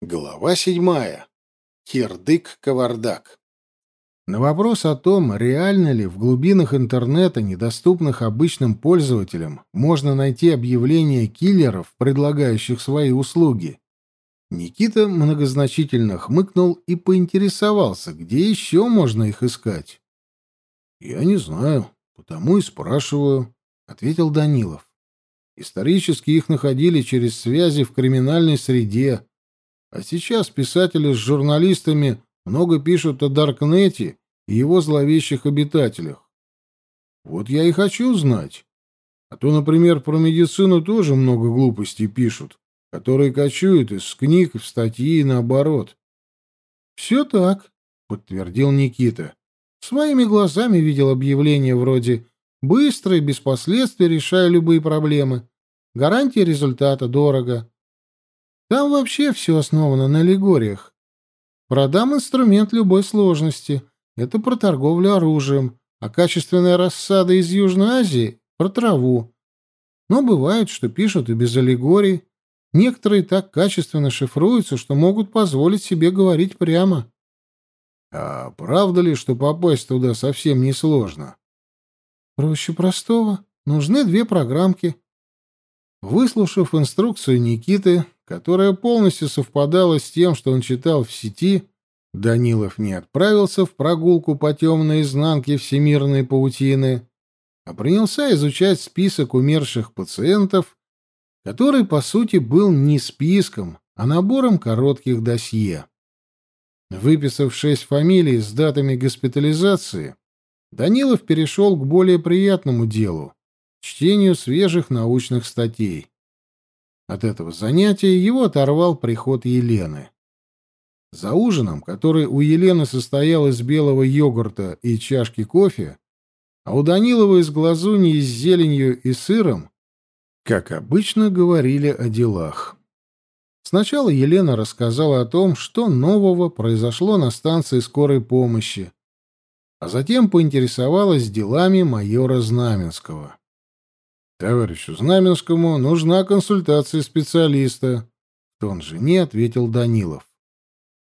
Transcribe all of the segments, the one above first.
Глава седьмая. Кирдык-кавардак. На вопрос о том, реально ли в глубинах интернета, недоступных обычным пользователям, можно найти объявления киллеров, предлагающих свои услуги, Никита многозначительно хмыкнул и поинтересовался, где еще можно их искать. «Я не знаю, потому и спрашиваю», — ответил Данилов. «Исторически их находили через связи в криминальной среде» А сейчас писатели с журналистами много пишут о Даркнете и его зловещих обитателях. Вот я и хочу знать. А то, например, про медицину тоже много глупостей пишут, которые кочуют из книг в статьи и наоборот. — Все так, — подтвердил Никита. Своими глазами видел объявление вроде «Быстро и без последствий решаю любые проблемы. Гарантия результата дорого. Там вообще все основано на аллегориях. Продам инструмент любой сложности. Это про торговлю оружием. А качественная рассада из Южной Азии — про траву. Но бывает, что пишут и без аллегорий. Некоторые так качественно шифруются, что могут позволить себе говорить прямо. А правда ли, что попасть туда совсем несложно? Проще простого. Нужны две программки. Выслушав инструкцию Никиты, которая полностью совпадала с тем, что он читал в сети, Данилов не отправился в прогулку по темной изнанке всемирной паутины, а принялся изучать список умерших пациентов, который, по сути, был не списком, а набором коротких досье. Выписав шесть фамилий с датами госпитализации, Данилов перешел к более приятному делу — чтению свежих научных статей. От этого занятия его оторвал приход Елены. За ужином, который у Елены состоял из белого йогурта и чашки кофе, а у Данилова из глазуни с зеленью и сыром, как обычно, говорили о делах. Сначала Елена рассказала о том, что нового произошло на станции скорой помощи, а затем поинтересовалась делами майора Знаменского. Товарищу Знаменскому нужна консультация специалиста. Тон жене ответил Данилов.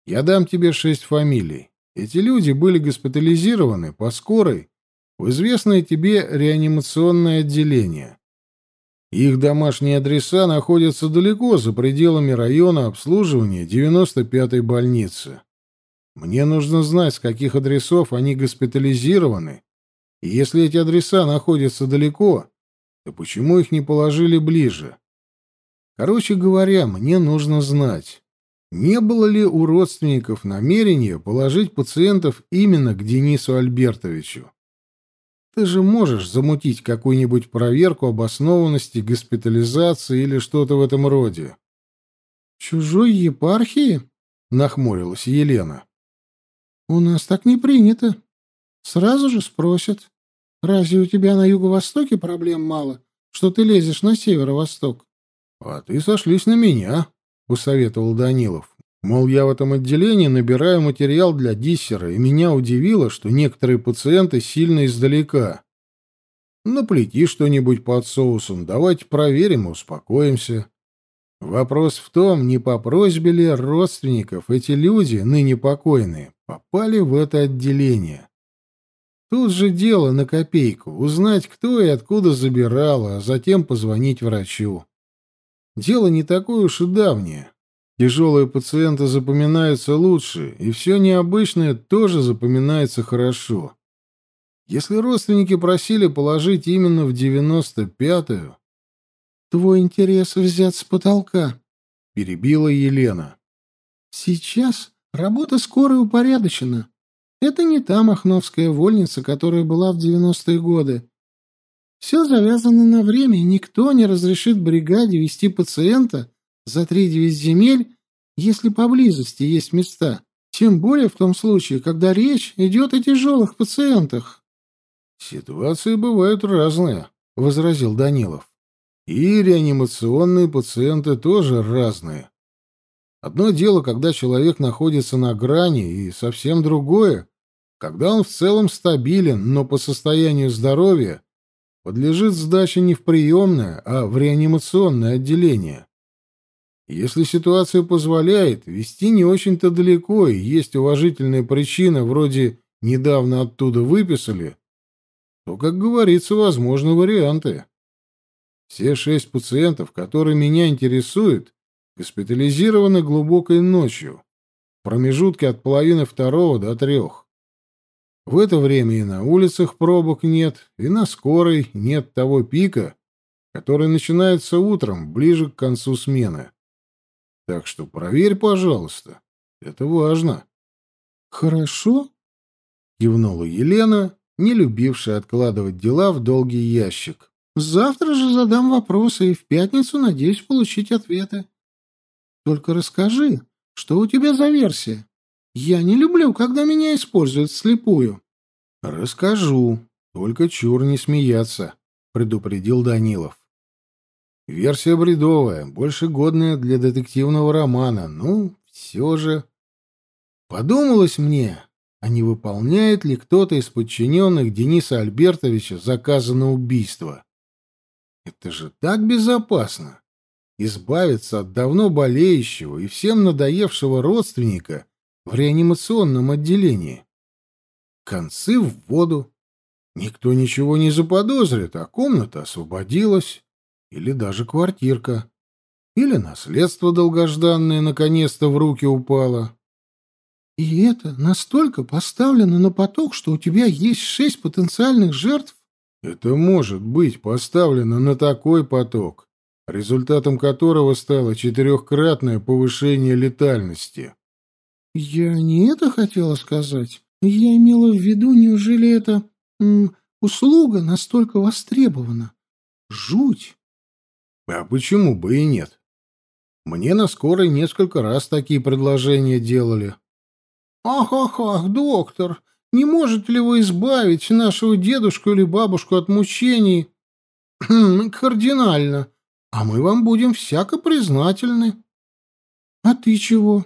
Я дам тебе шесть фамилий. Эти люди были госпитализированы по скорой в известное тебе реанимационное отделение. Их домашние адреса находятся далеко за пределами района обслуживания 95-й больницы. Мне нужно знать, с каких адресов они госпитализированы, и если эти адреса находятся далеко, то почему их не положили ближе? Короче говоря, мне нужно знать, не было ли у родственников намерения положить пациентов именно к Денису Альбертовичу. Ты же можешь замутить какую-нибудь проверку обоснованности госпитализации или что-то в этом роде. «Чужой епархии?» — нахмурилась Елена. «У нас так не принято. Сразу же спросят, Разве у тебя на юго-востоке проблем мало, что ты лезешь на северо-восток? — А ты сошлись на меня, — усоветовал Данилов. Мол, я в этом отделении набираю материал для диссера, и меня удивило, что некоторые пациенты сильно издалека. Наплети что-нибудь под соусом, давайте проверим и успокоимся. Вопрос в том, не по просьбе ли родственников эти люди, ныне покойные, попали в это отделение. Тут же дело на копейку — узнать, кто и откуда забирал, а затем позвонить врачу. Дело не такое уж и давнее. Тяжелые пациенты запоминаются лучше, и все необычное тоже запоминается хорошо. Если родственники просили положить именно в девяносто пятую... — Твой интерес взят с потолка, — перебила Елена. — Сейчас работа скорой упорядочена. Это не та махновская вольница, которая была в девяностые годы. Все завязано на время, и никто не разрешит бригаде вести пациента за три девять земель, если поблизости есть места. Тем более в том случае, когда речь идет о тяжелых пациентах. «Ситуации бывают разные», — возразил Данилов. «И реанимационные пациенты тоже разные. Одно дело, когда человек находится на грани, и совсем другое, когда он в целом стабилен, но по состоянию здоровья подлежит сдаче не в приемное, а в реанимационное отделение. Если ситуация позволяет, вести не очень-то далеко, и есть уважительная причина, вроде «недавно оттуда выписали», то, как говорится, возможны варианты. Все шесть пациентов, которые меня интересуют, госпитализированы глубокой ночью, в промежутке от половины второго до трех. В это время и на улицах пробок нет, и на скорой нет того пика, который начинается утром, ближе к концу смены. Так что проверь, пожалуйста. Это важно. Хорошо, кивнула Елена, не любившая откладывать дела в долгий ящик. Завтра же задам вопросы и в пятницу надеюсь получить ответы. Только расскажи, что у тебя за версия? Я не люблю, когда меня используют слепую. Расскажу, только чур не смеяться, предупредил Данилов. Версия бредовая, больше годная для детективного романа. Ну, все же... Подумалось мне, а не выполняет ли кто-то из подчиненных Дениса Альбертовича заказы на убийство. Это же так безопасно. Избавиться от давно болеющего и всем надоевшего родственника в реанимационном отделении. Концы в воду. Никто ничего не заподозрит, а комната освободилась. Или даже квартирка. Или наследство долгожданное наконец-то в руки упало. И это настолько поставлено на поток, что у тебя есть шесть потенциальных жертв? Это может быть поставлено на такой поток, результатом которого стало четырехкратное повышение летальности. Я не это хотела сказать. Я имела в виду, неужели эта м, услуга настолько востребована? Жуть! А почему бы и нет? Мне на скорой несколько раз такие предложения делали. «Ах, ах, ах, доктор, не можете ли вы избавить нашего дедушку или бабушку от мучений?» «Кардинально. А мы вам будем всяко признательны». «А ты чего?»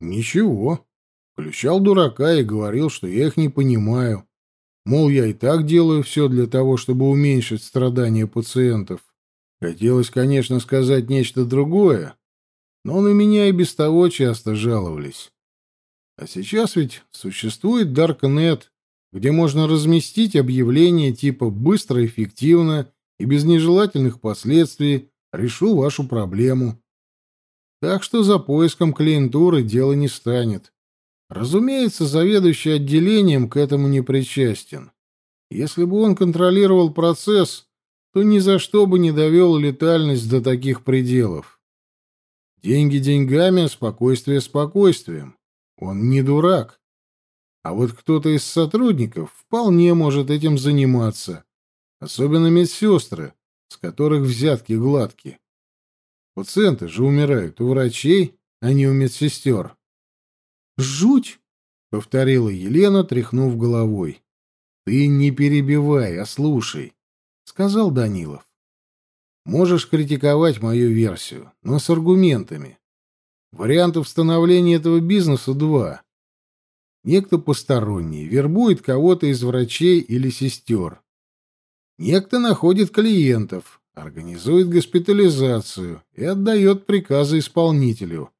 «Ничего. Включал дурака и говорил, что я их не понимаю. Мол, я и так делаю все для того, чтобы уменьшить страдания пациентов. Хотелось, конечно, сказать нечто другое, но на меня и без того часто жаловались. А сейчас ведь существует Darknet, где можно разместить объявление типа «быстро, эффективно и без нежелательных последствий решу вашу проблему». Так что за поиском клиентуры дело не станет. Разумеется, заведующий отделением к этому не причастен. Если бы он контролировал процесс, то ни за что бы не довел летальность до таких пределов. Деньги деньгами, а спокойствие спокойствием. Он не дурак. А вот кто-то из сотрудников вполне может этим заниматься. Особенно медсестры, с которых взятки гладкие. Пациенты же умирают у врачей, а не у медсестер. «Жуть!» — повторила Елена, тряхнув головой. «Ты не перебивай, а слушай сказал Данилов. Можешь критиковать мою версию, но с аргументами. Вариантов становления этого бизнеса два. Некто посторонний вербует кого-то из врачей или сестер. Некто находит клиентов, организует госпитализацию и отдает приказы исполнителю.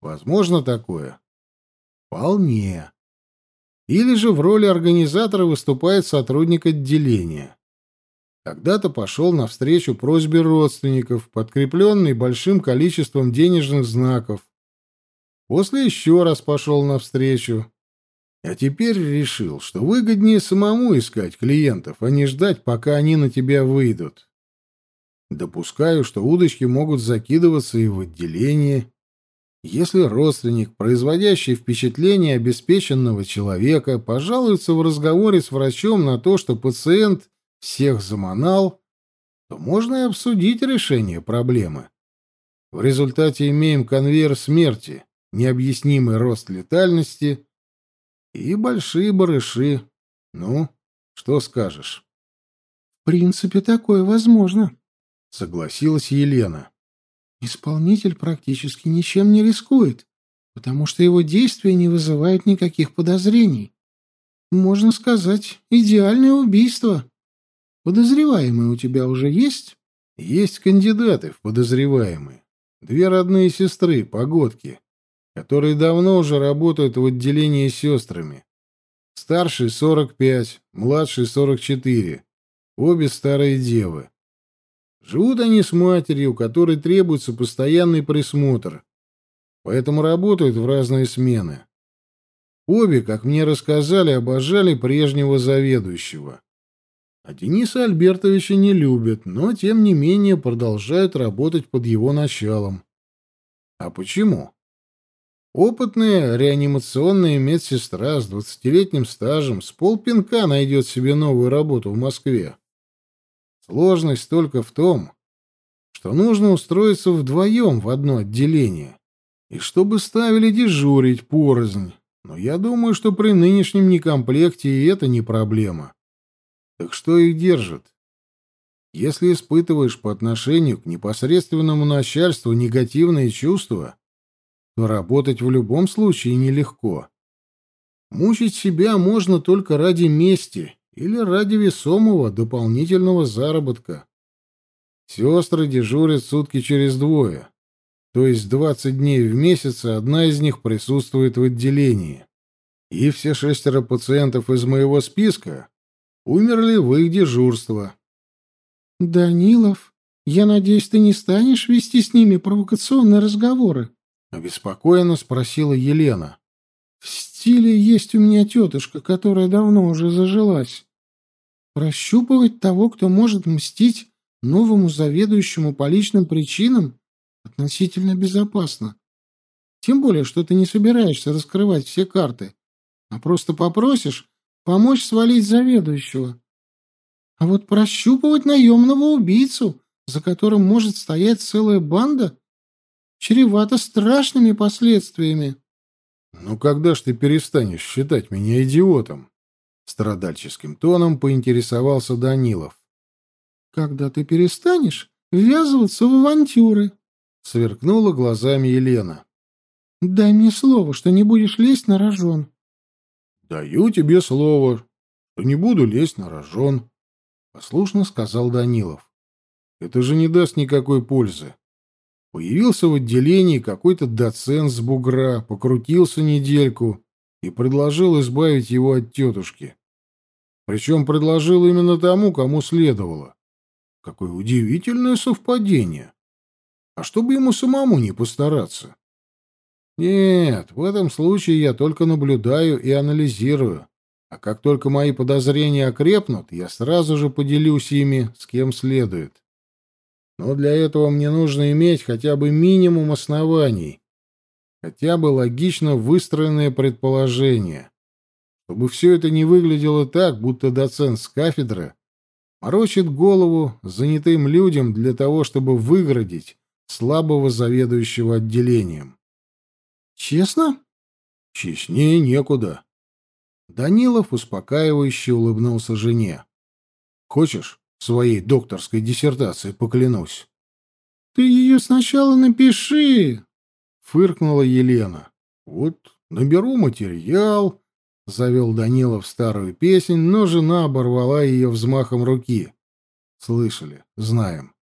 Возможно такое? Вполне. Или же в роли организатора выступает сотрудник отделения. Когда-то пошел навстречу просьбе родственников, подкрепленный большим количеством денежных знаков. После еще раз пошел навстречу. А теперь решил, что выгоднее самому искать клиентов, а не ждать, пока они на тебя выйдут. Допускаю, что удочки могут закидываться и в отделение. Если родственник, производящий впечатление обеспеченного человека, пожалуется в разговоре с врачом на то, что пациент всех заманал, то можно и обсудить решение проблемы. В результате имеем конвейер смерти, необъяснимый рост летальности и большие барыши. Ну, что скажешь? — В принципе, такое возможно, — согласилась Елена. — Исполнитель практически ничем не рискует, потому что его действия не вызывают никаких подозрений. Можно сказать, идеальное убийство. Подозреваемые у тебя уже есть? Есть кандидаты в подозреваемые. Две родные сестры, погодки, которые давно уже работают в отделении сестрами. Старший 45, младший 44. Обе старые девы. Живут они с матерью, которой требуется постоянный присмотр, поэтому работают в разные смены. Обе, как мне рассказали, обожали прежнего заведующего. А Дениса Альбертовича не любят, но, тем не менее, продолжают работать под его началом. А почему? Опытная реанимационная медсестра с двадцатилетним стажем с полпинка найдет себе новую работу в Москве. Сложность только в том, что нужно устроиться вдвоем в одно отделение, и чтобы ставили дежурить порознь. Но я думаю, что при нынешнем некомплекте и это не проблема. Так что их держит? Если испытываешь по отношению к непосредственному начальству негативные чувства, то работать в любом случае нелегко. Мучить себя можно только ради мести или ради весомого дополнительного заработка. Сестры дежурят сутки через двое, то есть 20 дней в месяц, одна из них присутствует в отделении. И все шестеро пациентов из моего списка умерли в их дежурство. «Данилов, я надеюсь, ты не станешь вести с ними провокационные разговоры?» — обеспокоенно спросила Елена. «В стиле есть у меня тетушка, которая давно уже зажилась. Прощупывать того, кто может мстить новому заведующему по личным причинам, относительно безопасно. Тем более, что ты не собираешься раскрывать все карты, а просто попросишь помочь свалить заведующего. А вот прощупывать наемного убийцу, за которым может стоять целая банда, чревато страшными последствиями. «Ну когда ж ты перестанешь считать меня идиотом?» Страдальческим тоном поинтересовался Данилов. «Когда ты перестанешь ввязываться в авантюры?» Сверкнула глазами Елена. «Дай мне слово, что не будешь лезть на рожон». «Даю тебе слово, что не буду лезть на рожон», — послушно сказал Данилов. «Это же не даст никакой пользы. Появился в отделении какой-то доцент с бугра, покрутился недельку и предложил избавить его от тетушки. Причем предложил именно тому, кому следовало. Какое удивительное совпадение. А чтобы ему самому не постараться? Нет, в этом случае я только наблюдаю и анализирую. А как только мои подозрения окрепнут, я сразу же поделюсь ими с кем следует. Но для этого мне нужно иметь хотя бы минимум оснований, хотя бы логично выстроенное предположение, чтобы все это не выглядело так, будто доцент с кафедры морочит голову занятым людям для того, чтобы выградить слабого заведующего отделением. «Честно?» «Честнее некуда». Данилов успокаивающе улыбнулся жене. «Хочешь, своей докторской диссертации поклянусь. — Ты ее сначала напиши, — фыркнула Елена. — Вот наберу материал, — завел Данилов старую песнь, но жена оборвала ее взмахом руки. Слышали, знаем.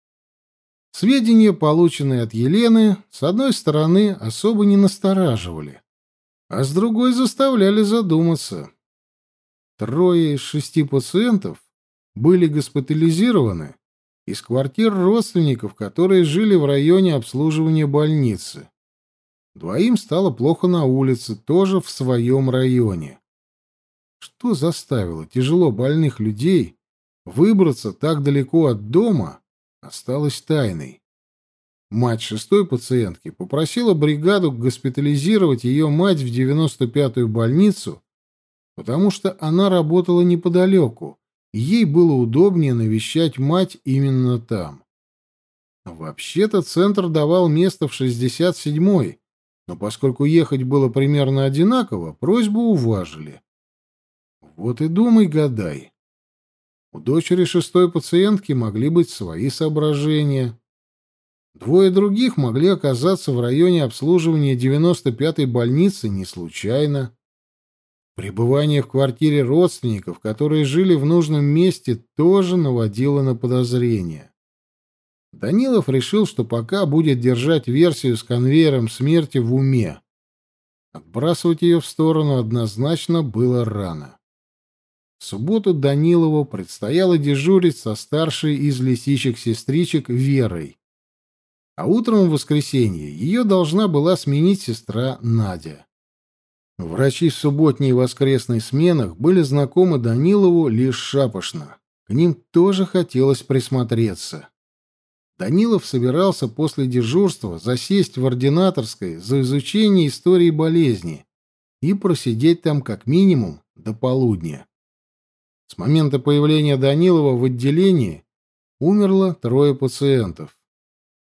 Сведения, полученные от Елены, с одной стороны, особо не настораживали, а с другой заставляли задуматься. Трое из шести пациентов были госпитализированы из квартир родственников, которые жили в районе обслуживания больницы. Двоим стало плохо на улице, тоже в своем районе. Что заставило тяжело больных людей выбраться так далеко от дома, осталось тайной. Мать шестой пациентки попросила бригаду госпитализировать ее мать в 95-ю больницу, потому что она работала неподалеку, ей было удобнее навещать мать именно там. Вообще-то центр давал место в 67-й, но поскольку ехать было примерно одинаково, просьбу уважили. Вот и думай, гадай. У дочери шестой пациентки могли быть свои соображения. Двое других могли оказаться в районе обслуживания 95-й больницы не случайно. Пребывание в квартире родственников, которые жили в нужном месте, тоже наводило на подозрения. Данилов решил, что пока будет держать версию с конвейером смерти в уме. Отбрасывать ее в сторону однозначно было рано. Субботу Данилову предстояло дежурить со старшей из лисичек-сестричек Верой. А утром в воскресенье ее должна была сменить сестра Надя. Врачи в субботней и воскресной сменах были знакомы Данилову лишь шапошно. К ним тоже хотелось присмотреться. Данилов собирался после дежурства засесть в ординаторской за изучение истории болезни и просидеть там как минимум до полудня. С момента появления Данилова в отделении умерло трое пациентов.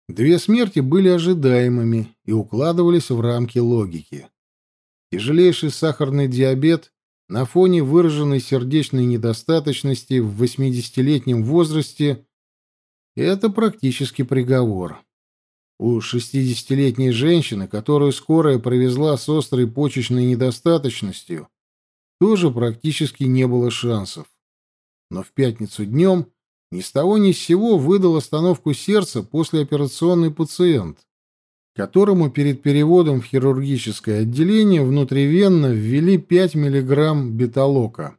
Две смерти были ожидаемыми и укладывались в рамки логики. Тяжелейший сахарный диабет на фоне выраженной сердечной недостаточности в 80-летнем возрасте – это практически приговор. У 60-летней женщины, которую скорая привезла с острой почечной недостаточностью, тоже практически не было шансов. Но в пятницу днем ни с того ни с сего выдал остановку сердца послеоперационный пациент которому перед переводом в хирургическое отделение внутривенно ввели 5 мг беталока.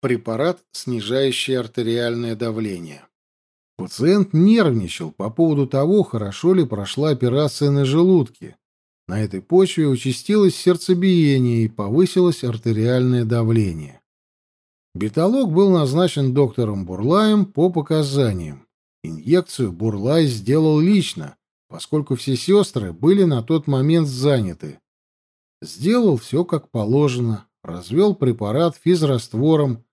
Препарат, снижающий артериальное давление. Пациент нервничал по поводу того, хорошо ли прошла операция на желудке. На этой почве участилось сердцебиение и повысилось артериальное давление. Беталок был назначен доктором Бурлаем по показаниям. Инъекцию Бурлай сделал лично, поскольку все сестры были на тот момент заняты. Сделал все как положено, развел препарат физраствором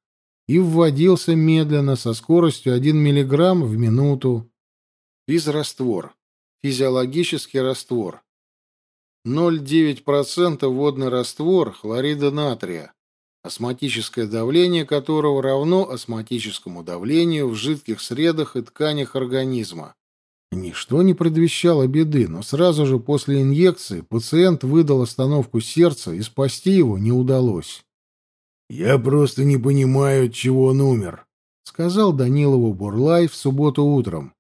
и вводился медленно со скоростью 1 мг в минуту. Физраствор. Физиологический раствор. 0,9% водный раствор хлорида натрия, осмотическое давление которого равно осмотическому давлению в жидких средах и тканях организма. Ничто не предвещало беды, но сразу же после инъекции пациент выдал остановку сердца, и спасти его не удалось. «Я просто не понимаю, от чего он умер», — сказал Данилову Бурлай в субботу утром.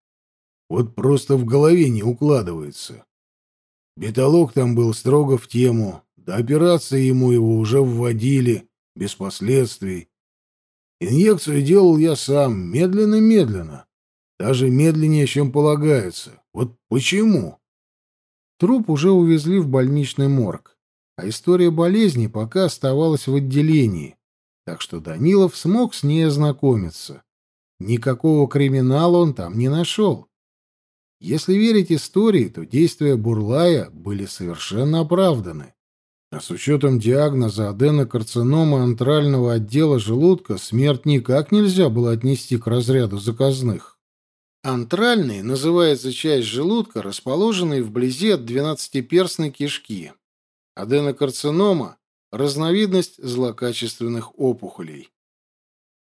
«Вот просто в голове не укладывается. Беталог там был строго в тему, до операции ему его уже вводили, без последствий. Инъекцию делал я сам, медленно-медленно. Даже медленнее, чем полагается. Вот почему? Труп уже увезли в больничный морг, а история болезни пока оставалась в отделении, так что Данилов смог с ней ознакомиться. Никакого криминала он там не нашел. Если верить истории, то действия Бурлая были совершенно оправданы. А с учетом диагноза аденокарцинома антрального отдела желудка смерть никак нельзя было отнести к разряду заказных. Антральный называется часть желудка, расположенной вблизи от двенадцатиперстной кишки. Аденокарцинома – разновидность злокачественных опухолей.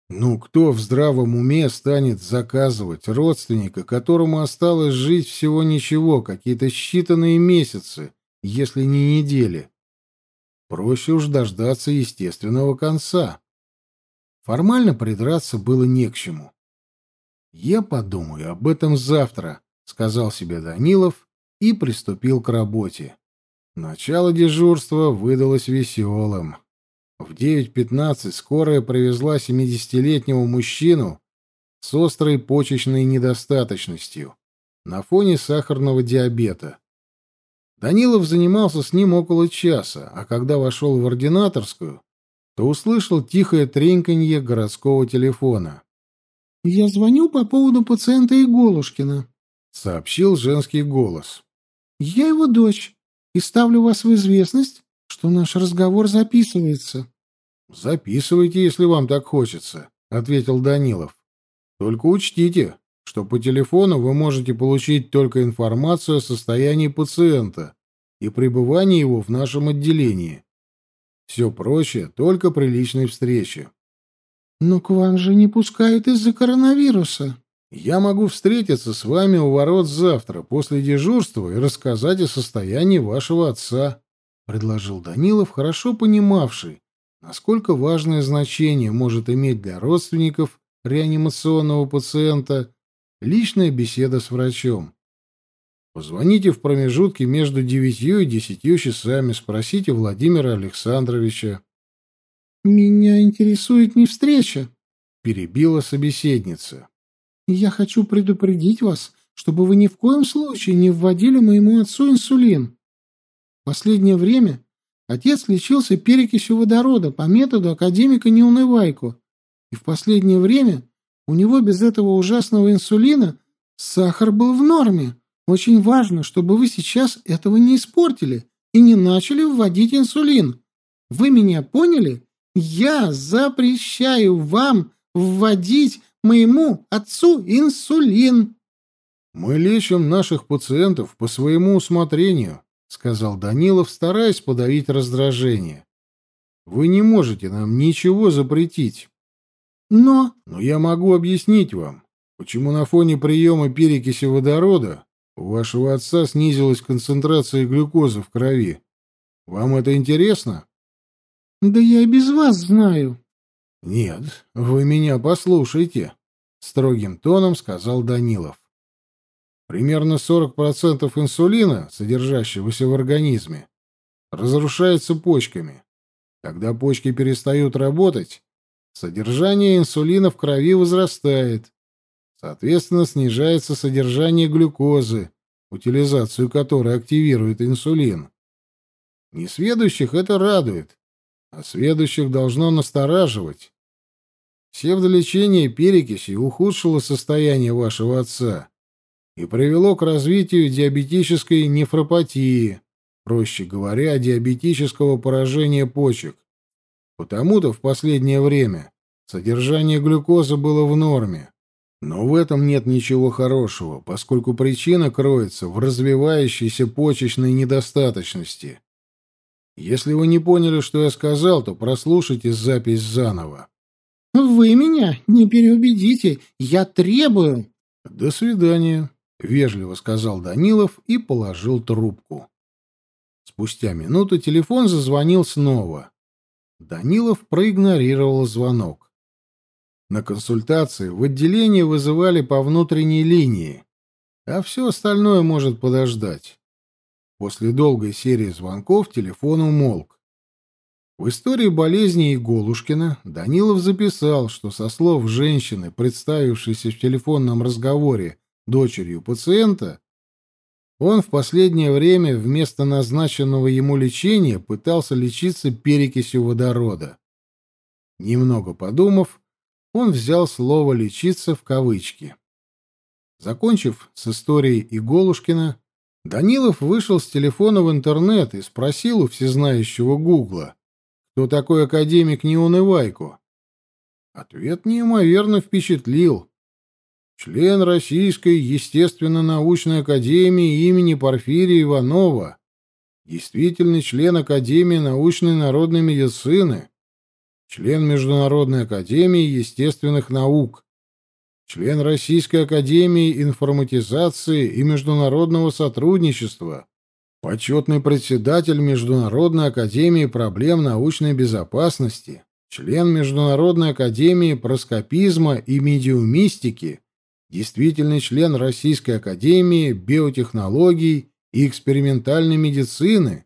Ну, кто в здравом уме станет заказывать родственника, которому осталось жить всего ничего, какие-то считанные месяцы, если не недели? Проще уж дождаться естественного конца. Формально придраться было не к чему. «Я подумаю об этом завтра», — сказал себе Данилов и приступил к работе. Начало дежурства выдалось веселым. В 9.15 скорая привезла 70-летнего мужчину с острой почечной недостаточностью на фоне сахарного диабета. Данилов занимался с ним около часа, а когда вошел в ординаторскую, то услышал тихое треньканье городского телефона. «Я звоню по поводу пациента Иголушкина», — сообщил женский голос. «Я его дочь и ставлю вас в известность, что наш разговор записывается». «Записывайте, если вам так хочется», — ответил Данилов. «Только учтите, что по телефону вы можете получить только информацию о состоянии пациента и пребывании его в нашем отделении. Все прочее только при личной встрече». «Но к вам же не пускают из-за коронавируса». «Я могу встретиться с вами у ворот завтра, после дежурства, и рассказать о состоянии вашего отца», — предложил Данилов, хорошо понимавший, насколько важное значение может иметь для родственников реанимационного пациента личная беседа с врачом. Позвоните в промежутке между девятью и десятью часами, спросите Владимира Александровича. «Меня интересует не встреча», — перебила собеседница. «Я хочу предупредить вас, чтобы вы ни в коем случае не вводили моему отцу инсулин. В последнее время отец лечился перекисью водорода по методу академика Неунывайко, и в последнее время у него без этого ужасного инсулина сахар был в норме. Очень важно, чтобы вы сейчас этого не испортили и не начали вводить инсулин. Вы меня поняли? Я запрещаю вам вводить моему отцу инсулин. Мы лечим наших пациентов по своему усмотрению, сказал Данилов, стараясь подавить раздражение. Вы не можете нам ничего запретить. Но... Но я могу объяснить вам, почему на фоне приема перекиси водорода у вашего отца снизилась концентрация глюкозы в крови. Вам это интересно? Да я и без вас знаю. Нет, вы меня послушайте, строгим тоном сказал Данилов. Примерно 40% инсулина, содержащегося в организме, разрушается почками. Когда почки перестают работать, содержание инсулина в крови возрастает. Соответственно, снижается содержание глюкозы, утилизацию которой активирует инсулин. Несведущих это радует, а сведущих должно настораживать. Псевдолечение перекиси ухудшило состояние вашего отца и привело к развитию диабетической нефропатии, проще говоря, диабетического поражения почек. Потому-то в последнее время содержание глюкозы было в норме. Но в этом нет ничего хорошего, поскольку причина кроется в развивающейся почечной недостаточности. Если вы не поняли, что я сказал, то прослушайте запись заново. Вы меня не переубедите, я требую. До свидания, вежливо сказал Данилов и положил трубку. Спустя минуту телефон зазвонил снова. Данилов проигнорировал звонок. На консультации в отделении вызывали по внутренней линии, а все остальное может подождать. После долгой серии звонков телефон умолк. В истории болезни Иголушкина Данилов записал, что со слов женщины, представившейся в телефонном разговоре дочерью пациента, он в последнее время вместо назначенного ему лечения пытался лечиться перекисью водорода. Немного подумав, он взял слово «лечиться» в кавычки. Закончив с историей Иголушкина, Данилов вышел с телефона в интернет и спросил у всезнающего Гугла, кто такой академик Неунывайко. Ответ неимоверно впечатлил. Член Российской естественно-научной академии имени Порфирия Иванова, действительный член Академии научной народной медицины, член Международной академии естественных наук, член Российской академии информатизации и международного сотрудничества, почетный председатель Международной академии проблем научной безопасности, член Международной академии проскопизма и медиумистики, действительный член Российской академии биотехнологий и экспериментальной медицины,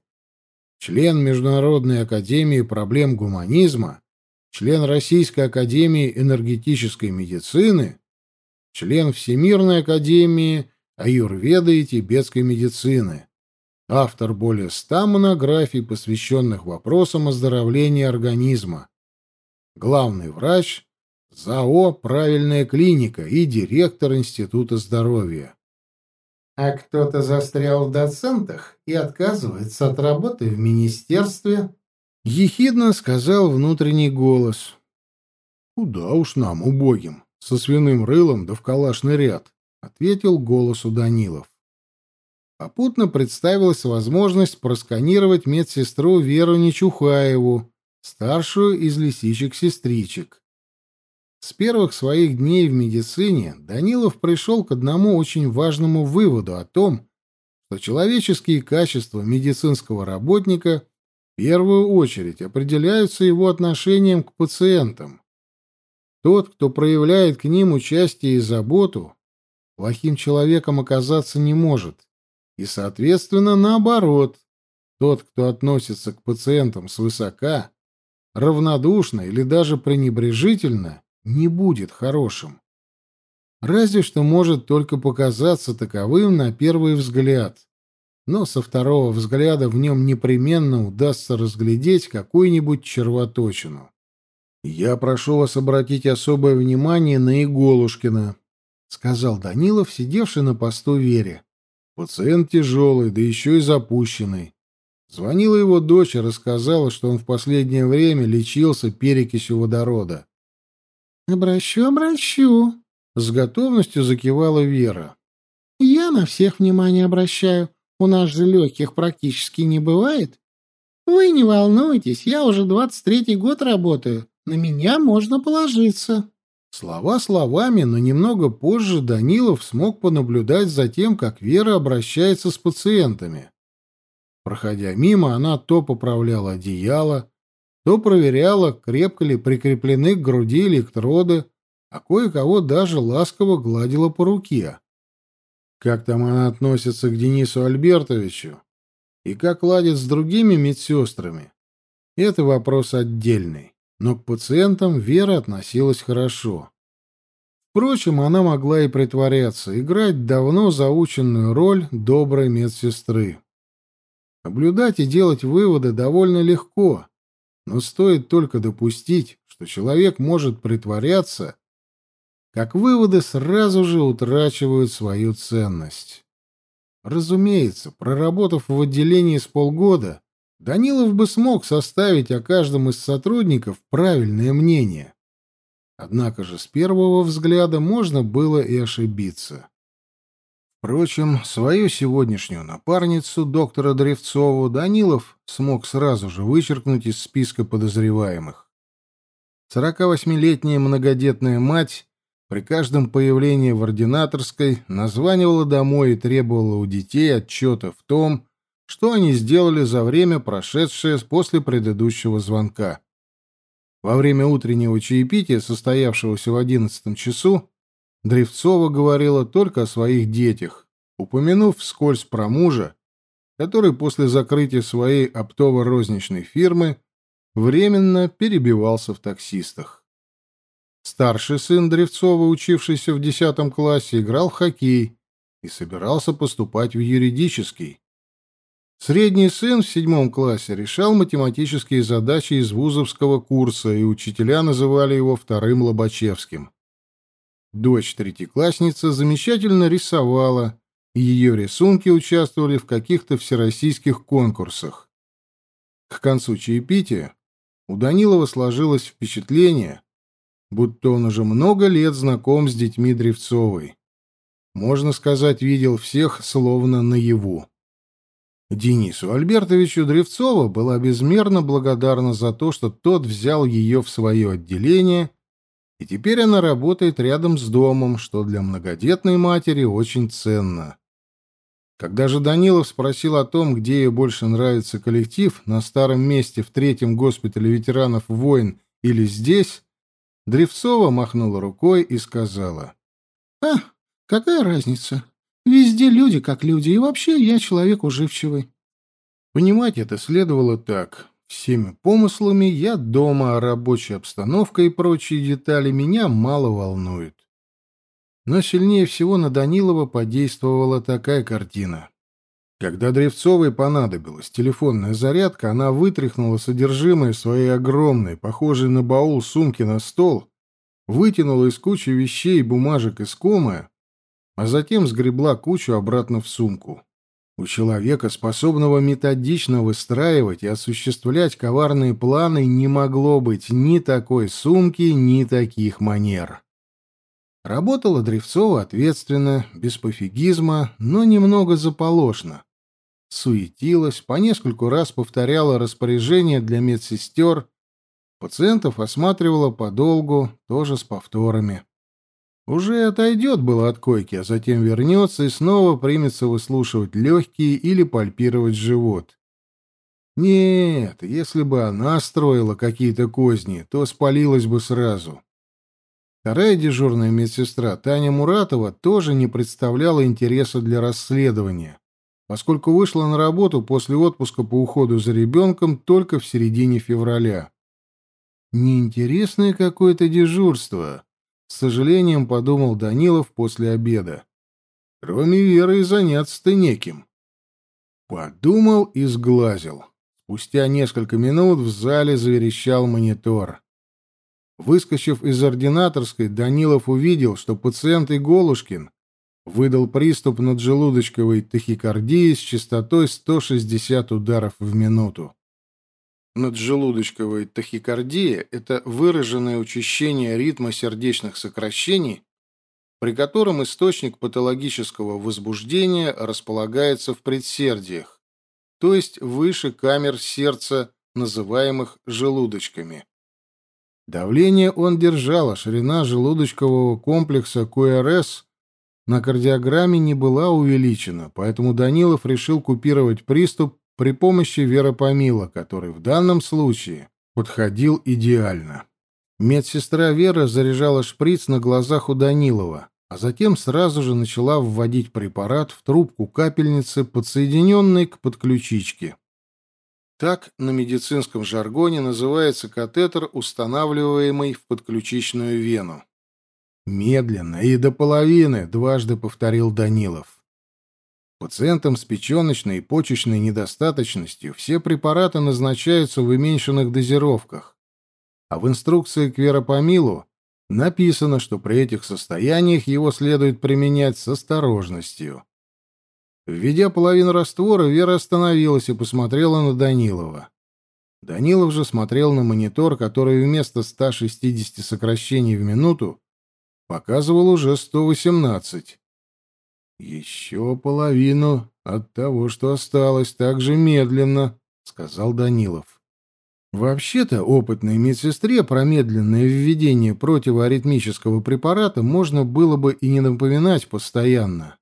член Международной академии проблем гуманизма, член Российской академии энергетической медицины, член Всемирной академии аюрведы и тибетской медицины, автор более ста монографий, посвященных вопросам оздоровления организма, главный врач ЗАО «Правильная клиника» и директор Института здоровья. А кто-то застрял в доцентах и отказывается от работы в министерстве, Ехидно сказал внутренний голос. «Куда уж нам, убогим, со свиным рылом да в калашный ряд», — ответил голосу Данилов. Попутно представилась возможность просканировать медсестру Веру Нечухаеву, старшую из лисичек-сестричек. С первых своих дней в медицине Данилов пришел к одному очень важному выводу о том, что человеческие качества медицинского работника — первую очередь определяются его отношением к пациентам. Тот, кто проявляет к ним участие и заботу, плохим человеком оказаться не может. И, соответственно, наоборот, тот, кто относится к пациентам свысока, равнодушно или даже пренебрежительно, не будет хорошим. Разве что может только показаться таковым на первый взгляд. Но со второго взгляда в нем непременно удастся разглядеть какую-нибудь червоточину. «Я прошу вас обратить особое внимание на Иголушкина», — сказал Данилов, сидевший на посту Вере. «Пациент тяжелый, да еще и запущенный. Звонила его дочь и рассказала, что он в последнее время лечился перекисью водорода. «Обращу, обращу», — с готовностью закивала Вера. «Я на всех внимание обращаю. У нас же легких практически не бывает. Вы не волнуйтесь, я уже двадцать третий год работаю. На меня можно положиться». Слова словами, но немного позже Данилов смог понаблюдать за тем, как Вера обращается с пациентами. Проходя мимо, она то поправляла одеяло, то проверяла, крепко ли прикреплены к груди электроды, а кое-кого даже ласково гладила по руке. Как там она относится к Денису Альбертовичу и как ладит с другими медсестрами, это вопрос отдельный, но к пациентам Вера относилась хорошо. Впрочем, она могла и притворяться, играть давно заученную роль доброй медсестры. Наблюдать и делать выводы довольно легко, но стоит только допустить, что человек может притворяться, как выводы сразу же утрачивают свою ценность. Разумеется, проработав в отделении с полгода, Данилов бы смог составить о каждом из сотрудников правильное мнение. Однако же с первого взгляда можно было и ошибиться. Впрочем, свою сегодняшнюю напарницу, доктора Древцову, Данилов смог сразу же вычеркнуть из списка подозреваемых. 48-летняя многодетная мать при каждом появлении в ординаторской названивала домой и требовала у детей отчета в том, что они сделали за время, прошедшее после предыдущего звонка. Во время утреннего чаепития, состоявшегося в одиннадцатом часу, Древцова говорила только о своих детях, упомянув вскользь про мужа, который после закрытия своей оптово-розничной фирмы временно перебивался в таксистах. Старший сын Древцова, учившийся в десятом классе, играл в хоккей и собирался поступать в юридический. Средний сын в седьмом классе решал математические задачи из вузовского курса, и учителя называли его вторым Лобачевским. Дочь третьеклассницы замечательно рисовала, и ее рисунки участвовали в каких-то всероссийских конкурсах. К концу чаепития у Данилова сложилось впечатление, будто он уже много лет знаком с детьми Древцовой. Можно сказать, видел всех словно наяву. Денису Альбертовичу Древцова была безмерно благодарна за то, что тот взял ее в свое отделение и теперь она работает рядом с домом, что для многодетной матери очень ценно. Когда же Данилов спросил о том, где ей больше нравится коллектив, на старом месте в третьем госпитале ветеранов войн или здесь, Древцова махнула рукой и сказала. «А, какая разница? Везде люди как люди, и вообще я человек уживчивый». Понимать это следовало так. Всеми помыслами я дома, рабочая обстановка и прочие детали меня мало волнуют. Но сильнее всего на Данилова подействовала такая картина. Когда Древцовой понадобилась телефонная зарядка, она вытряхнула содержимое своей огромной, похожей на баул сумки на стол, вытянула из кучи вещей и бумажек искомое, а затем сгребла кучу обратно в сумку. У человека, способного методично выстраивать и осуществлять коварные планы, не могло быть ни такой сумки, ни таких манер. Работала Древцова ответственно, без пофигизма, но немного заполошно. Суетилась, по нескольку раз повторяла распоряжения для медсестер, пациентов осматривала подолгу, тоже с повторами. Уже отойдет было от койки, а затем вернется и снова примется выслушивать легкие или пальпировать живот. Нет, если бы она строила какие-то козни, то спалилась бы сразу. Вторая дежурная медсестра, Таня Муратова, тоже не представляла интереса для расследования, поскольку вышла на работу после отпуска по уходу за ребенком только в середине февраля. «Неинтересное какое-то дежурство», — с сожалением подумал Данилов после обеда. «Кроме Веры и заняться-то неким». Подумал и сглазил. Спустя несколько минут в зале заверещал монитор. Выскочив из ординаторской, Данилов увидел, что пациент Иголушкин выдал приступ наджелудочковой тахикардии с частотой 160 ударов в минуту. Наджелудочковая тахикардия – это выраженное учащение ритма сердечных сокращений, при котором источник патологического возбуждения располагается в предсердиях, то есть выше камер сердца, называемых желудочками. Давление он держал, а ширина желудочкового комплекса КРС на кардиограмме не была увеличена, поэтому Данилов решил купировать приступ при помощи веропомила, который в данном случае подходил идеально. Медсестра Вера заряжала шприц на глазах у Данилова, а затем сразу же начала вводить препарат в трубку капельницы, подсоединенной к подключичке. Так на медицинском жаргоне называется катетер, устанавливаемый в подключичную вену. Медленно и до половины, дважды повторил Данилов. Пациентам с печеночной и почечной недостаточностью все препараты назначаются в уменьшенных дозировках, а в инструкции к веропомилу написано, что при этих состояниях его следует применять с осторожностью. Введя половину раствора, Вера остановилась и посмотрела на Данилова. Данилов же смотрел на монитор, который вместо 160 сокращений в минуту показывал уже 118. «Еще половину от того, что осталось, так же медленно», — сказал Данилов. Вообще-то опытной медсестре про медленное введение противоаритмического препарата можно было бы и не напоминать постоянно.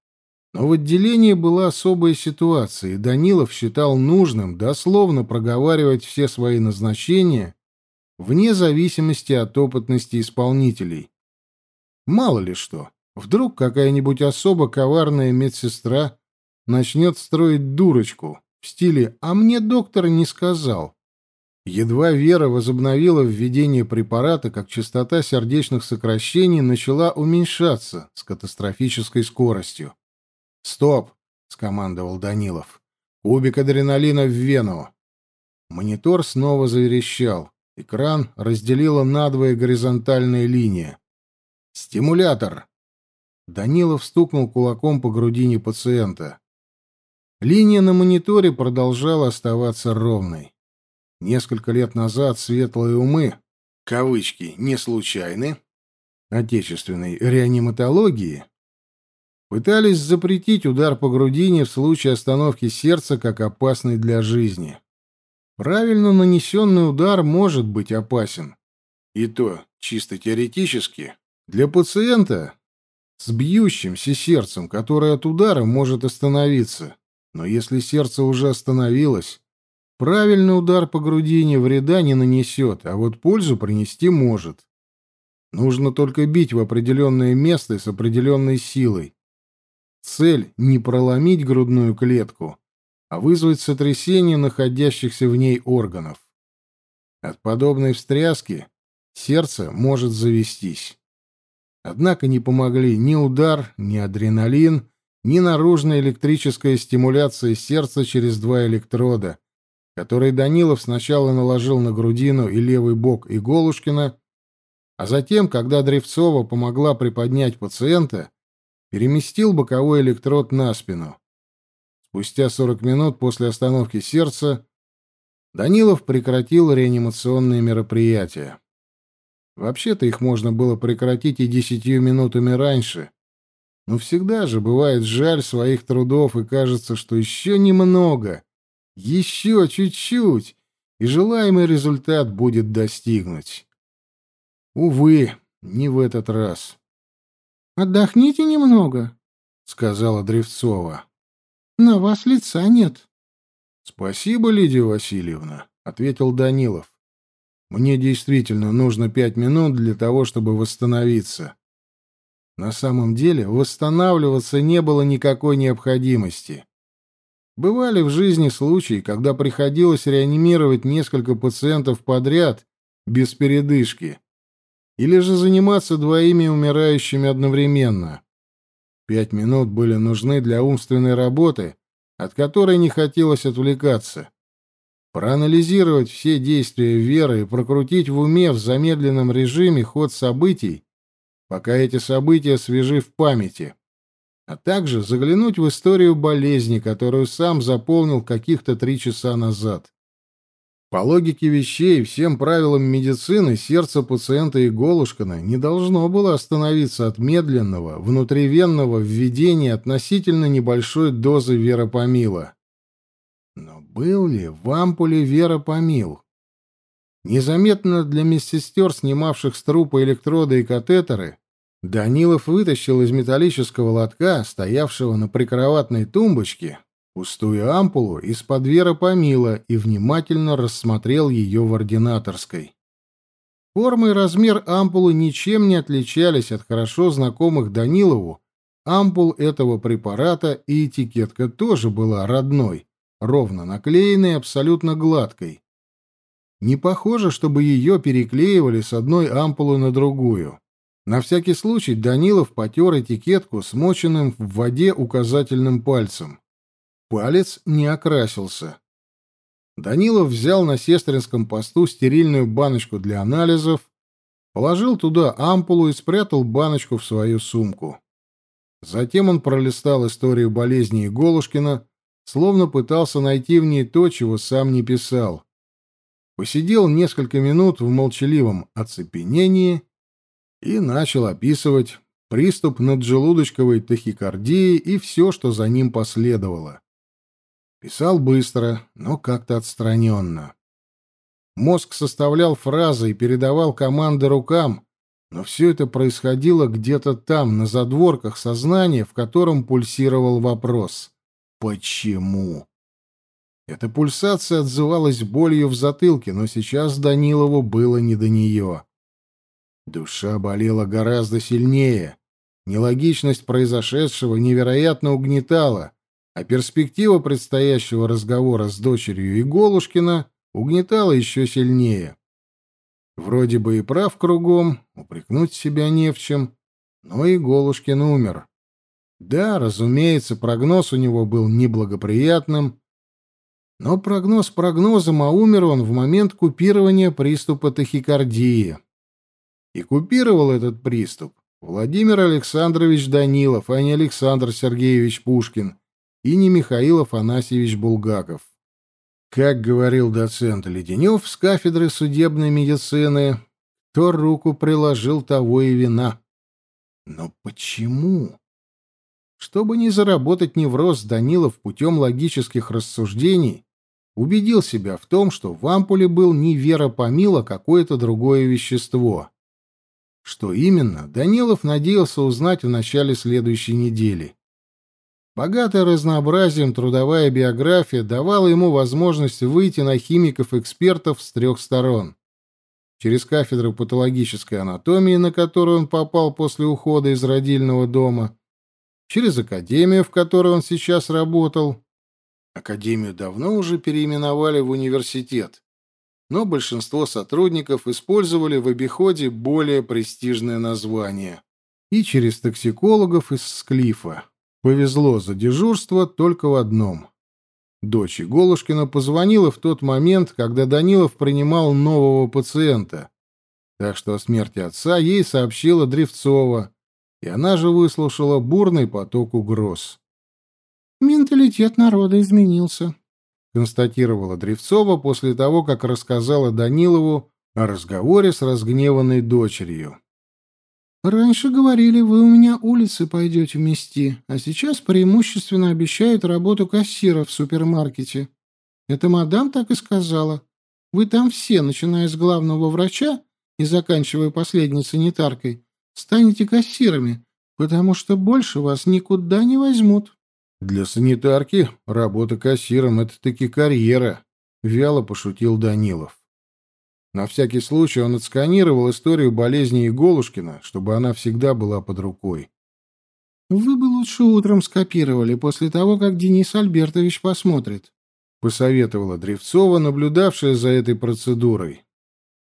Но в отделении была особая ситуация, и Данилов считал нужным дословно проговаривать все свои назначения вне зависимости от опытности исполнителей. Мало ли что, вдруг какая-нибудь особо коварная медсестра начнет строить дурочку в стиле «а мне доктор не сказал». Едва Вера возобновила введение препарата, как частота сердечных сокращений начала уменьшаться с катастрофической скоростью. «Стоп!» — скомандовал Данилов. «Кубик адреналина в вену!» Монитор снова заверещал. Экран разделила надвое горизонтальная линия. «Стимулятор!» Данилов стукнул кулаком по грудине пациента. Линия на мониторе продолжала оставаться ровной. Несколько лет назад светлые умы, кавычки, не случайны, отечественной реаниматологии Пытались запретить удар по грудине в случае остановки сердца как опасный для жизни. Правильно нанесенный удар может быть опасен. И то, чисто теоретически, для пациента с бьющимся сердцем, которое от удара может остановиться. Но если сердце уже остановилось, правильный удар по грудине вреда не нанесет, а вот пользу принести может. Нужно только бить в определенное место и с определенной силой. Цель — не проломить грудную клетку, а вызвать сотрясение находящихся в ней органов. От подобной встряски сердце может завестись. Однако не помогли ни удар, ни адреналин, ни наружная электрическая стимуляция сердца через два электрода, которые Данилов сначала наложил на грудину и левый бок Иголушкина, а затем, когда Древцова помогла приподнять пациента, переместил боковой электрод на спину. Спустя 40 минут после остановки сердца Данилов прекратил реанимационные мероприятия. Вообще-то их можно было прекратить и десятью минутами раньше. Но всегда же бывает жаль своих трудов, и кажется, что еще немного, еще чуть-чуть, и желаемый результат будет достигнуть. Увы, не в этот раз. Отдохните немного, сказала Древцова. На вас лица нет. Спасибо, Лидия Васильевна, ответил Данилов. Мне действительно нужно пять минут для того, чтобы восстановиться. На самом деле восстанавливаться не было никакой необходимости. Бывали в жизни случаи, когда приходилось реанимировать несколько пациентов подряд без передышки, или же заниматься двоими умирающими одновременно. Пять минут были нужны для умственной работы, от которой не хотелось отвлекаться. Проанализировать все действия Веры и прокрутить в уме в замедленном режиме ход событий, пока эти события свежи в памяти, а также заглянуть в историю болезни, которую сам заполнил каких-то три часа назад. По логике вещей, всем правилам медицины, сердце пациента Иголушкина не должно было остановиться от медленного, внутривенного введения относительно небольшой дозы веропомила. Но был ли в ампуле веропомил? Незаметно для медсестер, снимавших с трупа электроды и катетеры, Данилов вытащил из металлического лотка, стоявшего на прикроватной тумбочке, пустую ампулу из-под веропомила и внимательно рассмотрел ее в ординаторской. Форма и размер ампулы ничем не отличались от хорошо знакомых Данилову ампул этого препарата, и этикетка тоже была родной, ровно наклеенной, абсолютно гладкой. Не похоже, чтобы ее переклеивали с одной ампулы на другую. На всякий случай Данилов потер этикетку смоченным в воде указательным пальцем. Палец не окрасился. Данилов взял на сестринском посту стерильную баночку для анализов, положил туда ампулу и спрятал баночку в свою сумку. Затем он пролистал историю болезни Иголушкина, словно пытался найти в ней то, чего сам не писал. Посидел несколько минут в молчаливом оцепенении и начал описывать приступ наджелудочковой тахикардии и все, что за ним последовало. Писал быстро, но как-то отстраненно. Мозг составлял фразы и передавал команды рукам, но все это происходило где-то там, на задворках сознания, в котором пульсировал вопрос «Почему?». Эта пульсация отзывалась болью в затылке, но сейчас Данилову было не до нее. Душа болела гораздо сильнее. Нелогичность произошедшего невероятно угнетала, а перспектива предстоящего разговора с дочерью Иголушкина угнетала еще сильнее. Вроде бы и прав кругом, упрекнуть себя не в чем, но Иголушкин умер. Да, разумеется, прогноз у него был неблагоприятным, но прогноз прогнозом, а умер он в момент купирования приступа тахикардии. И купировал этот приступ Владимир Александрович Данилов, а не Александр Сергеевич Пушкин, и не Михаил Афанасьевич Булгаков. Как говорил доцент Леденев с кафедры судебной медицины, то руку приложил того и вина. Но почему? Чтобы не заработать невроз, Данилов путем логических рассуждений убедил себя в том, что в ампуле был не веропомил, а какое-то другое вещество. Что именно, Данилов надеялся узнать в начале следующей недели. Богатая разнообразием трудовая биография давала ему возможность выйти на химиков-экспертов с трех сторон. Через кафедру патологической анатомии, на которую он попал после ухода из родильного дома, через академию, в которой он сейчас работал. Академию давно уже переименовали в университет но большинство сотрудников использовали в обиходе более престижное название. И через токсикологов из Склифа. Повезло за дежурство только в одном. Дочь Иголушкина позвонила в тот момент, когда Данилов принимал нового пациента. Так что о смерти отца ей сообщила Древцова, и она же выслушала бурный поток угроз. «Менталитет народа изменился», констатировала Древцова после того, как рассказала Данилову о разговоре с разгневанной дочерью. «Раньше говорили, вы у меня улицы пойдете вмести, а сейчас преимущественно обещают работу кассира в супермаркете. Это мадам так и сказала. Вы там все, начиная с главного врача и заканчивая последней санитаркой, станете кассирами, потому что больше вас никуда не возьмут». Для санитарки работа кассиром — это таки карьера, — вяло пошутил Данилов. На всякий случай он отсканировал историю болезни Иголушкина, чтобы она всегда была под рукой. «Вы бы лучше утром скопировали, после того, как Денис Альбертович посмотрит», — посоветовала Древцова, наблюдавшая за этой процедурой.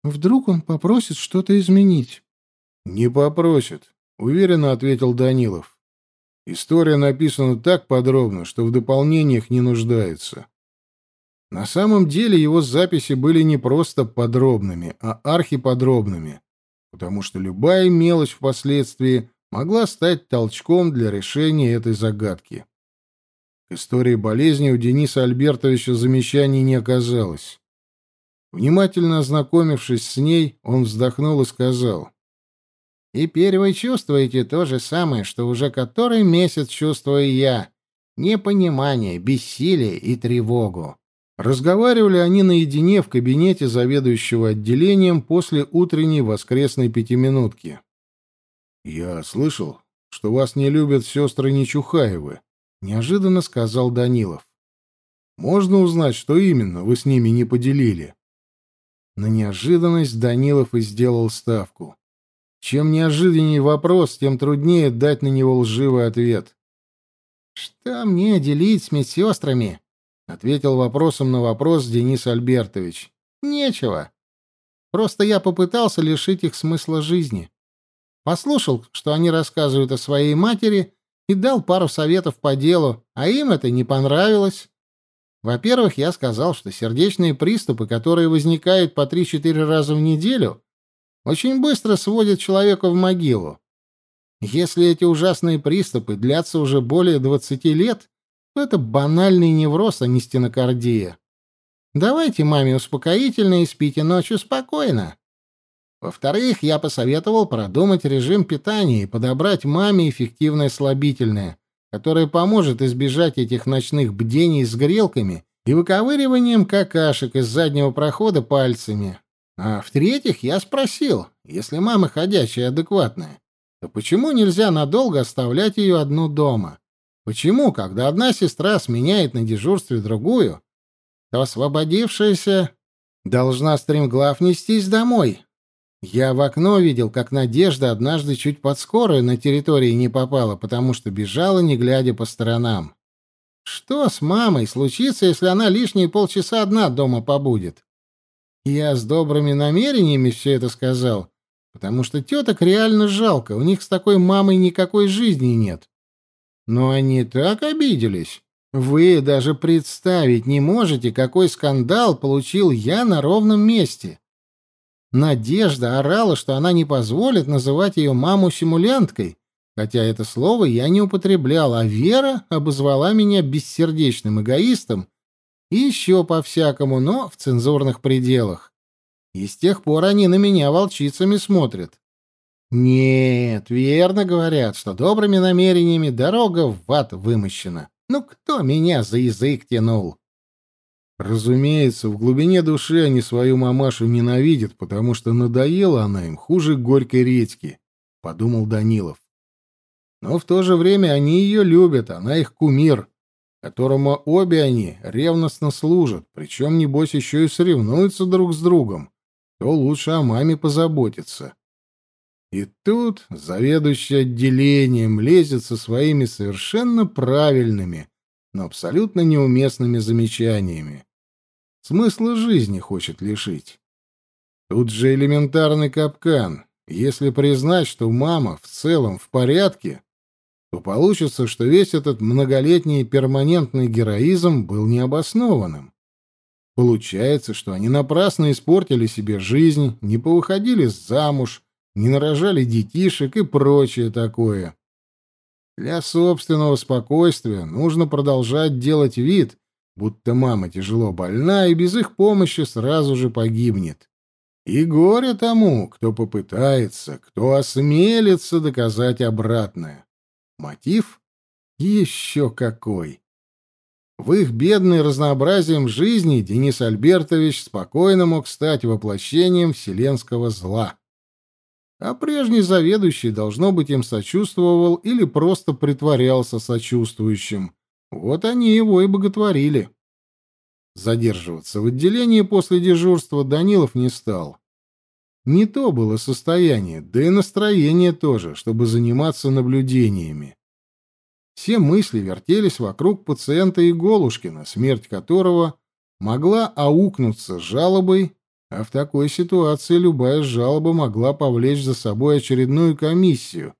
«Вдруг он попросит что-то изменить?» «Не попросит», — уверенно ответил Данилов. «История написана так подробно, что в дополнениях не нуждается. На самом деле его записи были не просто подробными, а архиподробными, потому что любая мелочь впоследствии могла стать толчком для решения этой загадки. К истории болезни у Дениса Альбертовича замечаний не оказалось. Внимательно ознакомившись с ней, он вздохнул и сказал. «Теперь вы чувствуете то же самое, что уже который месяц чувствую я. Непонимание, бессилие и тревогу. Разговаривали они наедине в кабинете заведующего отделением после утренней воскресной пятиминутки. «Я слышал, что вас не любят сестры Нечухаевы», — неожиданно сказал Данилов. «Можно узнать, что именно вы с ними не поделили?» На неожиданность Данилов и сделал ставку. Чем неожиданнее вопрос, тем труднее дать на него лживый ответ. «Что мне делить с медсестрами?» — ответил вопросом на вопрос Денис Альбертович. «Нечего. Просто я попытался лишить их смысла жизни. Послушал, что они рассказывают о своей матери, и дал пару советов по делу, а им это не понравилось. Во-первых, я сказал, что сердечные приступы, которые возникают по 3-4 раза в неделю, очень быстро сводят человека в могилу. Если эти ужасные приступы длятся уже более 20 лет, это банальный невроз, а не стенокардия. Давайте маме успокоительное и спите ночью спокойно. Во-вторых, я посоветовал продумать режим питания и подобрать маме эффективное слабительное, которое поможет избежать этих ночных бдений с грелками и выковыриванием какашек из заднего прохода пальцами. А в-третьих, я спросил, если мама ходячая и адекватная, то почему нельзя надолго оставлять ее одну дома? Почему, когда одна сестра сменяет на дежурстве другую, то освободившаяся должна стремглав нестись домой? Я в окно видел, как Надежда однажды чуть под скорой на территории не попала, потому что бежала, не глядя по сторонам. Что с мамой случится, если она лишние полчаса одна дома побудет? Я с добрыми намерениями все это сказал, потому что теток реально жалко, у них с такой мамой никакой жизни нет. Но они так обиделись. Вы даже представить не можете, какой скандал получил я на ровном месте. Надежда орала, что она не позволит называть ее маму симулянткой, хотя это слово я не употреблял, а Вера обозвала меня бессердечным эгоистом еще по-всякому, но в цензурных пределах. И с тех пор они на меня волчицами смотрят. Нет, верно говорят, что добрыми намерениями дорога в ад вымощена. Ну кто меня за язык тянул? Разумеется, в глубине души они свою мамашу ненавидят, потому что надоела она им хуже горькой редьки, — подумал Данилов. Но в то же время они ее любят, она их кумир, которому обе они ревностно служат, причем, небось, еще и соревнуются друг с другом, кто лучше о маме позаботится. И тут заведующий отделением лезет со своими совершенно правильными, но абсолютно неуместными замечаниями. Смысла жизни хочет лишить. Тут же элементарный капкан. Если признать, что мама в целом в порядке, то получится, что весь этот многолетний перманентный героизм был необоснованным. Получается, что они напрасно испортили себе жизнь, не повыходили замуж, не нарожали детишек и прочее такое. Для собственного спокойствия нужно продолжать делать вид, будто мама тяжело больна и без их помощи сразу же погибнет. И горе тому, кто попытается, кто осмелится доказать обратное. Мотив? Еще какой! В их бедной разнообразием жизни Денис Альбертович спокойно мог стать воплощением вселенского зла а прежний заведующий, должно быть, им сочувствовал или просто притворялся сочувствующим. Вот они его и боготворили. Задерживаться в отделении после дежурства Данилов не стал. Не то было состояние, да и настроение тоже, чтобы заниматься наблюдениями. Все мысли вертелись вокруг пациента Иголушкина, смерть которого могла аукнуться жалобой, а в такой ситуации любая жалоба могла повлечь за собой очередную комиссию,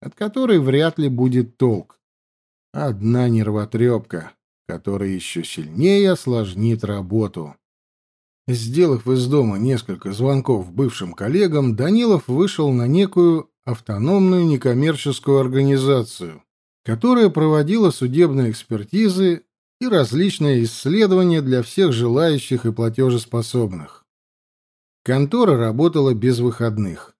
от которой вряд ли будет толк. Одна нервотрепка, которая еще сильнее осложнит работу. Сделав из дома несколько звонков бывшим коллегам, Данилов вышел на некую автономную некоммерческую организацию, которая проводила судебные экспертизы и различные исследования для всех желающих и платежеспособных. Контора работала без выходных.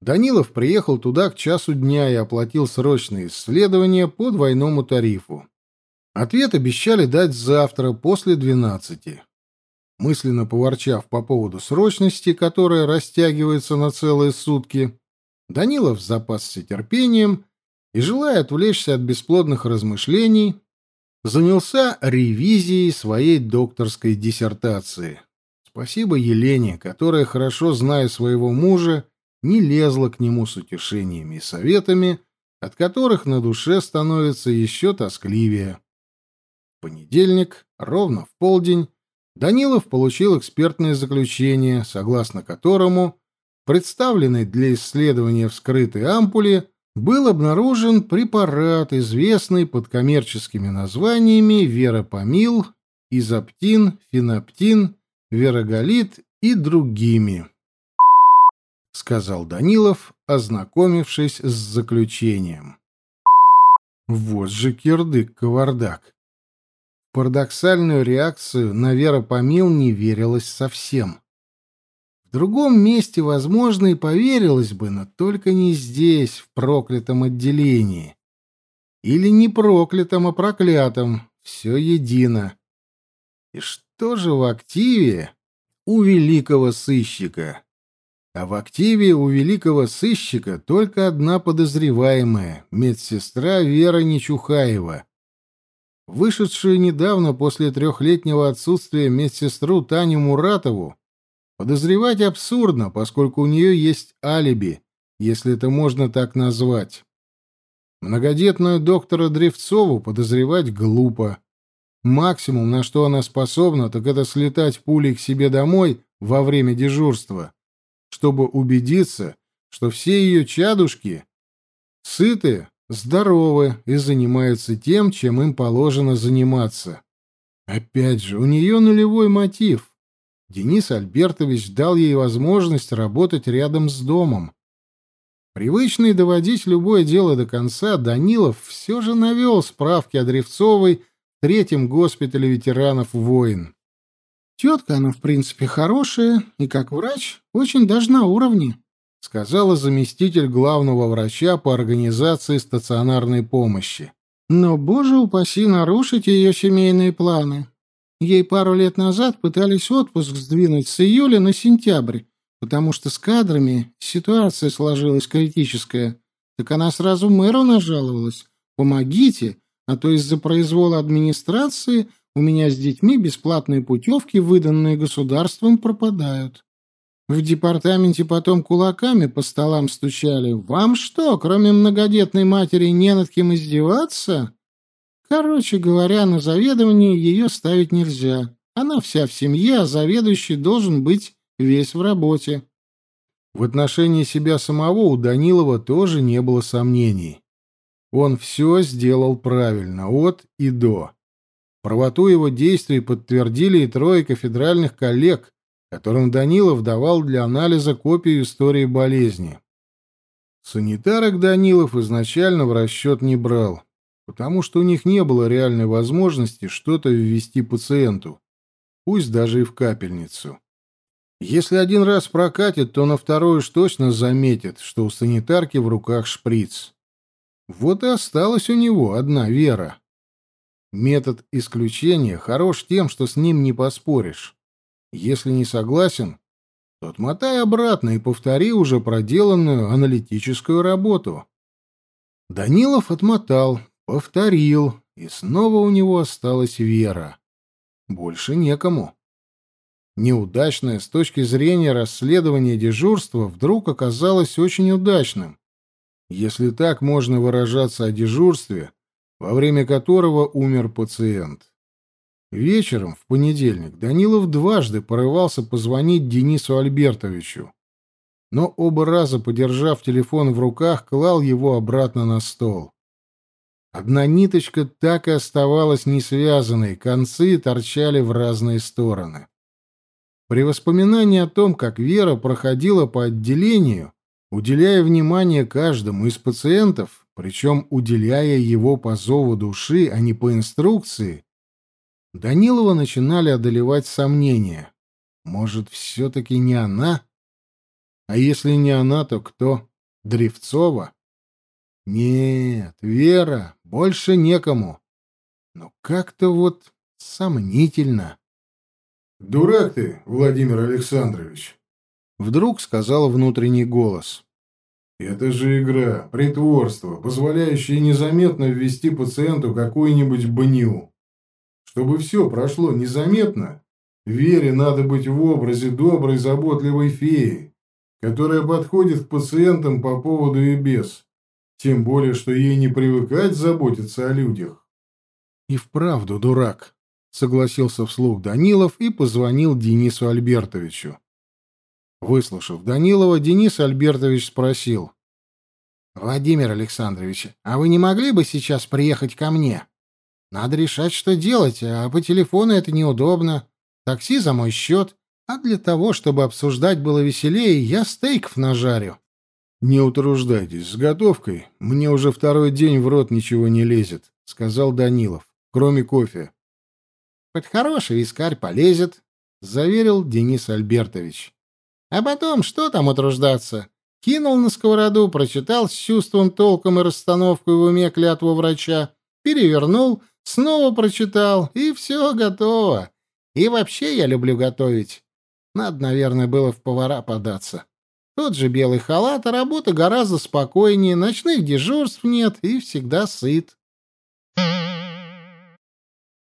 Данилов приехал туда к часу дня и оплатил срочные исследования по двойному тарифу. Ответ обещали дать завтра после двенадцати. Мысленно поворчав по поводу срочности, которая растягивается на целые сутки, Данилов запасся терпением и, желая отвлечься от бесплодных размышлений, занялся ревизией своей докторской диссертации. Спасибо Елене, которая, хорошо зная своего мужа, не лезла к нему с утешениями и советами, от которых на душе становится еще тоскливее. В понедельник, ровно в полдень, Данилов получил экспертное заключение, согласно которому представленный для исследования вскрытой ампуле был обнаружен препарат, известный под коммерческими названиями веропамил, изоптин, феноптин, вероголит и другими, — сказал Данилов, ознакомившись с заключением. Вот же кирдык-кавардак. Парадоксальную реакцию на веропамил не верилось совсем. В другом месте, возможно, и поверилось бы, но только не здесь, в проклятом отделении. Или не проклятом, а проклятом. Все едино. И что же в активе у великого сыщика? А в активе у великого сыщика только одна подозреваемая — медсестра Вера Нечухаева. Вышедшую недавно после трехлетнего отсутствия медсестру Таню Муратову Подозревать абсурдно, поскольку у нее есть алиби, если это можно так назвать. Многодетную доктора Древцову подозревать глупо. Максимум, на что она способна, так это слетать пулей к себе домой во время дежурства, чтобы убедиться, что все ее чадушки сыты, здоровы и занимаются тем, чем им положено заниматься. Опять же, у нее нулевой мотив. Денис Альбертович дал ей возможность работать рядом с домом. Привычный доводить любое дело до конца, Данилов все же навел справки о Древцовой в третьем госпитале ветеранов войн. «Тетка она, в принципе, хорошая, и как врач очень даже на уровне», сказала заместитель главного врача по организации стационарной помощи. «Но, боже упаси, нарушить ее семейные планы. Ей пару лет назад пытались отпуск сдвинуть с июля на сентябрь, потому что с кадрами ситуация сложилась критическая. Так она сразу мэру нажаловалась. «Помогите, а то из-за произвола администрации у меня с детьми бесплатные путевки, выданные государством, пропадают». В департаменте потом кулаками по столам стучали. «Вам что, кроме многодетной матери, не над кем издеваться?» Короче говоря, на заведование ее ставить нельзя. Она вся в семье, а заведующий должен быть весь в работе. В отношении себя самого у Данилова тоже не было сомнений. Он все сделал правильно, от и до. Правоту его действий подтвердили и трое кафедральных коллег, которым Данилов давал для анализа копию истории болезни. Санитарок Данилов изначально в расчет не брал потому что у них не было реальной возможности что-то ввести пациенту, пусть даже и в капельницу. Если один раз прокатит, то на второй уж точно заметит, что у санитарки в руках шприц. Вот и осталась у него одна вера. Метод исключения хорош тем, что с ним не поспоришь. Если не согласен, то отмотай обратно и повтори уже проделанную аналитическую работу. Данилов отмотал, Повторил, и снова у него осталась вера. больше некому. Неудачное с точки зрения расследования дежурства вдруг оказалось очень удачным, если так можно выражаться о дежурстве, во время которого умер пациент. Вечером в понедельник Данилов дважды порывался позвонить Денису Альбертовичу, но оба раза, подержав телефон в руках, клал его обратно на стол. Одна ниточка так и оставалась не связанной, концы торчали в разные стороны. При воспоминании о том, как Вера проходила по отделению, уделяя внимание каждому из пациентов, причем уделяя его по зову души, а не по инструкции, Данилова начинали одолевать сомнения. Может, все-таки не она? А если не она, то кто? Древцова? Нет, Вера, больше некому. Но как-то вот сомнительно. «Дурак ты, Владимир Александрович!» Вдруг сказал внутренний голос. «Это же игра, притворство, позволяющее незаметно ввести пациенту какую-нибудь бню. Чтобы все прошло незаметно, Вере надо быть в образе доброй, заботливой феи, которая подходит к пациентам по поводу и без. Тем более, что ей не привыкать заботиться о людях». «И вправду дурак», согласился вслух Данилов и позвонил Денису Альбертовичу. Выслушав Данилова, Денис Альбертович спросил. «Владимир Александрович, а вы не могли бы сейчас приехать ко мне? Надо решать, что делать, а по телефону это неудобно. Такси за мой счет, а для того, чтобы обсуждать было веселее, я стейков нажарю». «Не утруждайтесь с готовкой, мне уже второй день в рот ничего не лезет», — сказал Данилов, — «кроме кофе». Хоть хороший вискарь полезет, — заверил Денис Альбертович. А потом, что там утруждаться? Кинул на сковороду, прочитал с чувством, толком и расстановкой в уме клятву врача, перевернул, снова прочитал, и все готово. И вообще я люблю готовить. Надо, наверное, было в повара податься. Тот же белый халат, а работа гораздо спокойнее, ночных дежурств нет и всегда сыт.